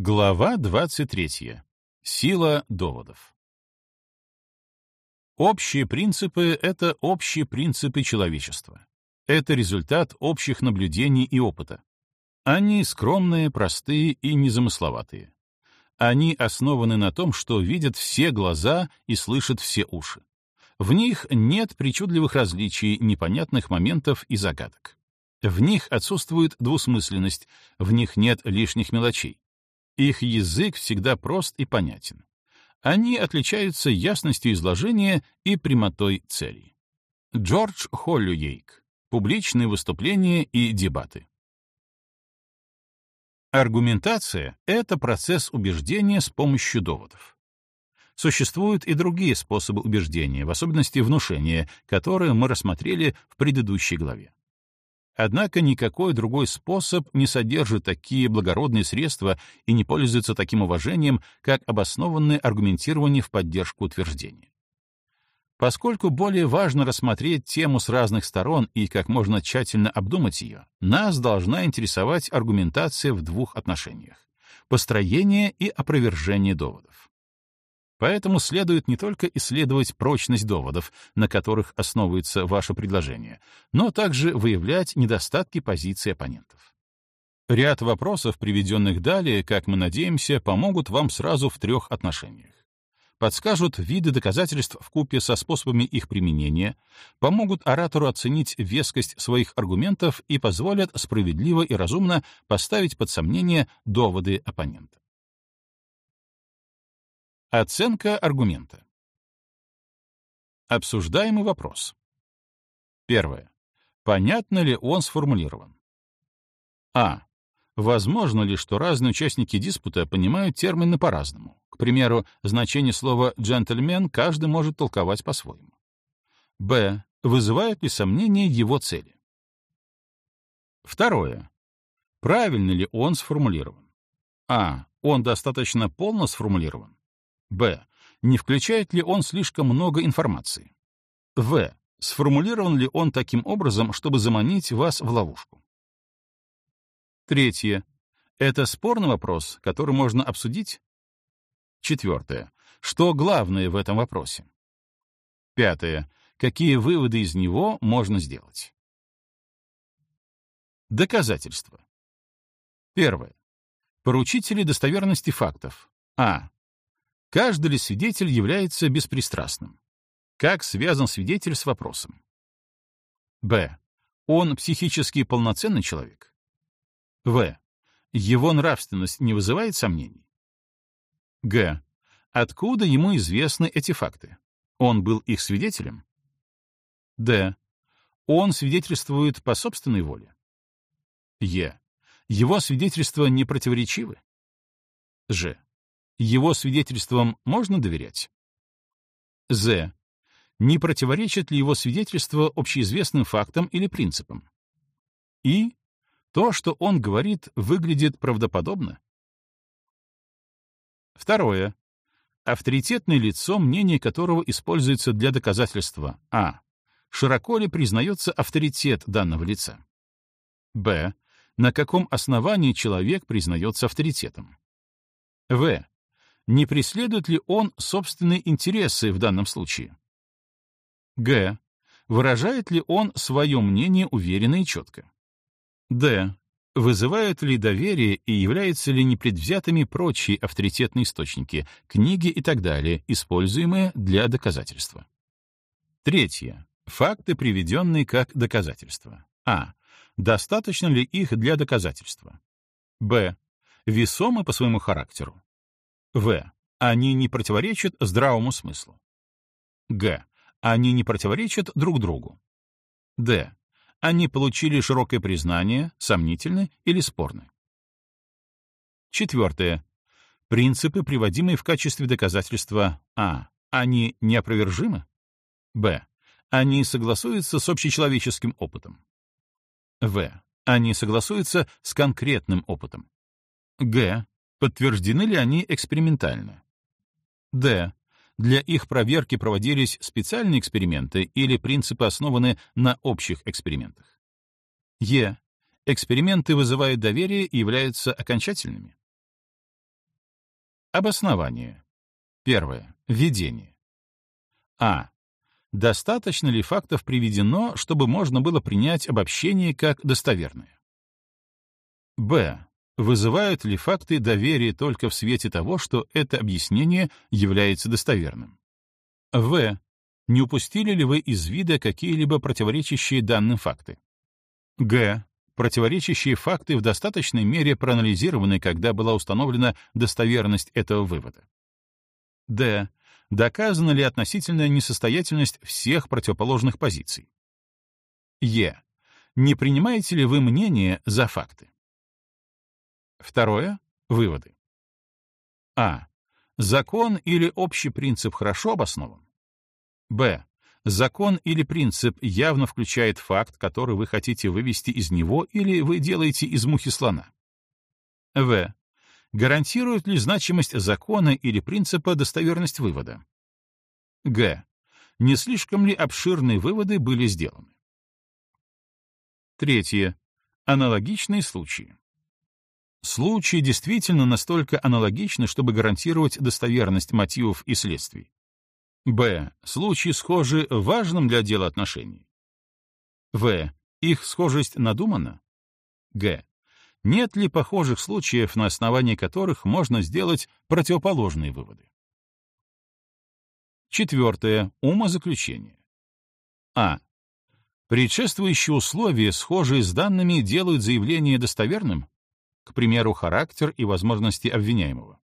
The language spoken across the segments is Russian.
Глава 23. Сила доводов. Общие принципы — это общие принципы человечества. Это результат общих наблюдений и опыта. Они скромные, простые и незамысловатые. Они основаны на том, что видят все глаза и слышат все уши. В них нет причудливых различий, непонятных моментов и загадок. В них отсутствует двусмысленность, в них нет лишних мелочей. Их язык всегда прост и понятен. Они отличаются ясностью изложения и прямотой целей. Джордж Холлюейк. Публичные выступления и дебаты. Аргументация — это процесс убеждения с помощью доводов. Существуют и другие способы убеждения, в особенности внушения, которые мы рассмотрели в предыдущей главе. Однако никакой другой способ не содержит такие благородные средства и не пользуется таким уважением, как обоснованное аргументирование в поддержку утверждения. Поскольку более важно рассмотреть тему с разных сторон и как можно тщательно обдумать ее, нас должна интересовать аргументация в двух отношениях — построение и опровержение доводов. Поэтому следует не только исследовать прочность доводов, на которых основывается ваше предложение, но также выявлять недостатки позиции оппонентов. Ряд вопросов, приведенных далее, как мы надеемся, помогут вам сразу в трех отношениях. Подскажут виды доказательств в купе со способами их применения, помогут оратору оценить вескость своих аргументов и позволят справедливо и разумно поставить под сомнение доводы оппонента. Оценка аргумента. Обсуждаемый вопрос. Первое. Понятно ли он сформулирован? А. Возможно ли, что разные участники диспута понимают термины по-разному? К примеру, значение слова «джентльмен» каждый может толковать по-своему. Б. Вызывают ли сомнения его цели? Второе. Правильно ли он сформулирован? А. Он достаточно полно сформулирован? Б. Не включает ли он слишком много информации? В. Сформулирован ли он таким образом, чтобы заманить вас в ловушку? Третье. Это спорный вопрос, который можно обсудить? Четвертое. Что главное в этом вопросе? Пятое. Какие выводы из него можно сделать? Доказательства. Первое. Поручители достоверности фактов. А. Каждый ли свидетель является беспристрастным? Как связан свидетель с вопросом? Б. Он психически полноценный человек? В. Его нравственность не вызывает сомнений? Г. Откуда ему известны эти факты? Он был их свидетелем? Д. Он свидетельствует по собственной воле? Е. Его свидетельства не противоречивы? Ж. Его свидетельствам можно доверять? З. Не противоречит ли его свидетельство общеизвестным фактам или принципам? И. То, что он говорит, выглядит правдоподобно? Второе. Авторитетное лицо, мнение которого используется для доказательства А. Широко ли признается авторитет данного лица? Б. На каком основании человек признается авторитетом? В не преследует ли он собственные интересы в данном случае? Г. Выражает ли он свое мнение уверенно и четко? Д. Вызывают ли доверие и являются ли непредвзятыми прочие авторитетные источники, книги и так далее, используемые для доказательства? Третье. Факты, приведенные как доказательства. А. Достаточно ли их для доказательства? Б. Весомы по своему характеру? В. Они не противоречат здравому смыслу. Г. Они не противоречат друг другу. Д. Они получили широкое признание, сомнительны или спорны. Четвертое. Принципы, приводимые в качестве доказательства А. Они неопровержимы? Б. Они согласуются с общечеловеческим опытом. В. Они согласуются с конкретным опытом. Г. Подтверждены ли они экспериментально? Д. Для их проверки проводились специальные эксперименты или принципы основаны на общих экспериментах? Е. Эксперименты вызывают доверие и являются окончательными? Обоснование. Первое. Введение. А. Достаточно ли фактов приведено, чтобы можно было принять обобщение как достоверное? Б. Вызывают ли факты доверие только в свете того, что это объяснение является достоверным? В. Не упустили ли вы из вида какие-либо противоречащие данным факты? Г. Противоречащие факты в достаточной мере проанализированы, когда была установлена достоверность этого вывода. Д. Доказана ли относительная несостоятельность всех противоположных позиций? Е. Не принимаете ли вы мнение за факты? Второе. Выводы. А. Закон или общий принцип хорошо обоснован? Б. Закон или принцип явно включает факт, который вы хотите вывести из него, или вы делаете из мухи слона? В. Гарантирует ли значимость закона или принципа достоверность вывода? Г. Не слишком ли обширные выводы были сделаны? Третье. Аналогичные случаи. Случаи действительно настолько аналогичны, чтобы гарантировать достоверность мотивов и следствий. Б. Случаи схожи в важном для дела отношении. В. Их схожесть надумана. Г. Нет ли похожих случаев, на основании которых можно сделать противоположные выводы? Четвертое. Умозаключение. А. Предшествующие условия, схожие с данными, делают заявление достоверным, к примеру, характер и возможности обвиняемого.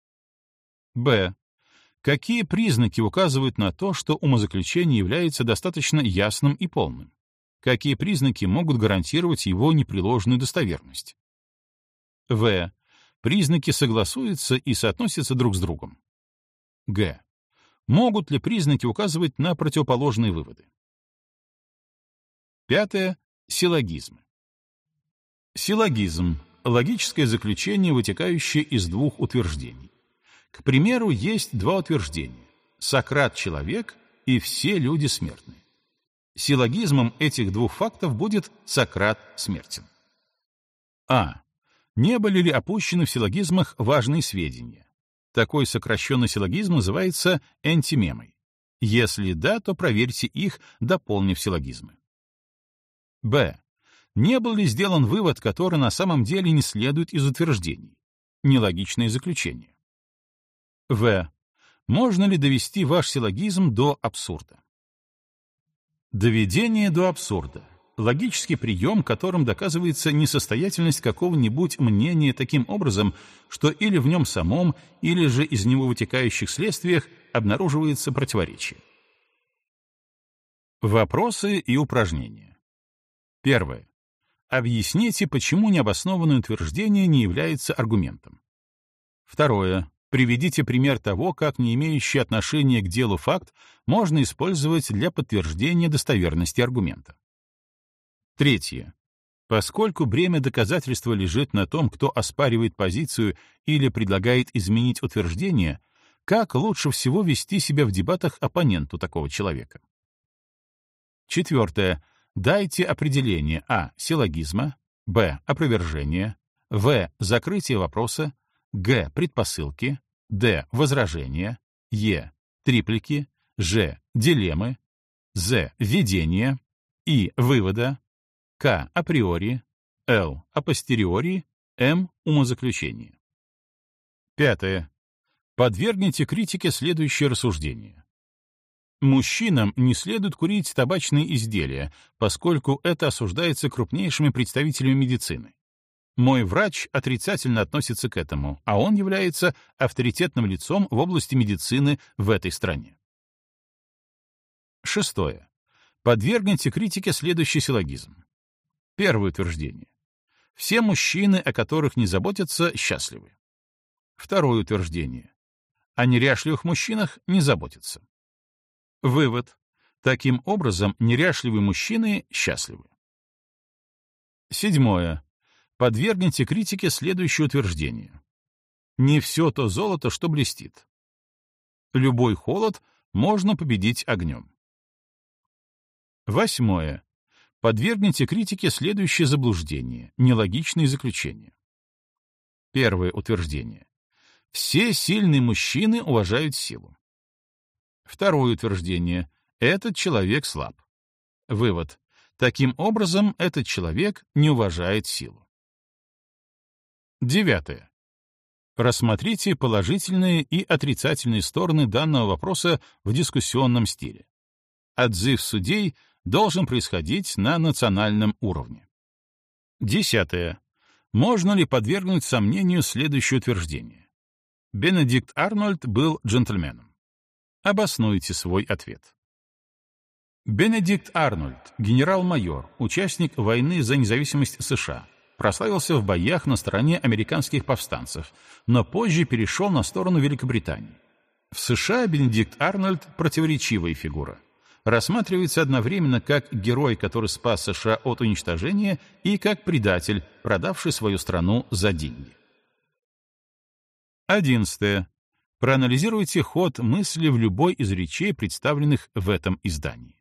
Б. Какие признаки указывают на то, что умозаключение является достаточно ясным и полным? Какие признаки могут гарантировать его непреложную достоверность? В. Признаки согласуются и соотносятся друг с другом. Г. Могут ли признаки указывать на противоположные выводы? Пятое. Силлогизмы. Силлогизм — логическое заключение, вытекающее из двух утверждений. К примеру, есть два утверждения. Сократ — человек, и все люди смертны. Силлогизмом этих двух фактов будет Сократ смертен. А. Не были ли опущены в силлогизмах важные сведения? Такой сокращенный силлогизм называется энтимемой. Если да, то проверьте их, дополнив силлогизмы. Б. Не был ли сделан вывод, который на самом деле не следует из утверждений? Нелогичное заключение. В. Можно ли довести ваш силлогизм до абсурда? Доведение до абсурда логический прием, которым доказывается несостоятельность какого-нибудь мнения таким образом, что или в нем самом, или же из него вытекающих следствиях обнаруживается противоречие. Вопросы и упражнения. Первое. Объясните, почему необоснованное утверждение не является аргументом. Второе. Приведите пример того, как не имеющий отношения к делу факт можно использовать для подтверждения достоверности аргумента. Третье. Поскольку бремя доказательства лежит на том, кто оспаривает позицию или предлагает изменить утверждение, как лучше всего вести себя в дебатах оппоненту такого человека? Четвертое. Дайте определение а. силлогизма, б. опровержения, в. закрытие вопроса, г. предпосылки, д. возражения, е. триплики, ж. дилеммы, з. введения, и. вывода, к — априори, Л — апостериори, М — умозаключение. Пятое. Подвергните критике следующее рассуждение. Мужчинам не следует курить табачные изделия, поскольку это осуждается крупнейшими представителями медицины. Мой врач отрицательно относится к этому, а он является авторитетным лицом в области медицины в этой стране. Шестое. Подвергните критике следующий силлогизм. Первое утверждение. Все мужчины, о которых не заботятся, счастливы. Второе утверждение. О неряшливых мужчинах не заботятся. Вывод. Таким образом, неряшливые мужчины счастливы. Седьмое. Подвергните критике следующее утверждение. Не все то золото, что блестит. Любой холод можно победить огнем. Восьмое. Подвергните критике следующее заблуждение, нелогичные заключения. Первое утверждение. Все сильные мужчины уважают силу. Второе утверждение. Этот человек слаб. Вывод. Таким образом, этот человек не уважает силу. Девятое. Рассмотрите положительные и отрицательные стороны данного вопроса в дискуссионном стиле. Отзыв судей должен происходить на национальном уровне. Десятое. Можно ли подвергнуть сомнению следующее утверждение? Бенедикт Арнольд был джентльменом. Обоснуйте свой ответ. Бенедикт Арнольд, генерал-майор, участник войны за независимость США, прославился в боях на стороне американских повстанцев, но позже перешел на сторону Великобритании. В США Бенедикт Арнольд — противоречивая фигура. Рассматривается одновременно как герой, который спас США от уничтожения, и как предатель, продавший свою страну за деньги. Одиннадцатое. Проанализируйте ход мысли в любой из речей, представленных в этом издании.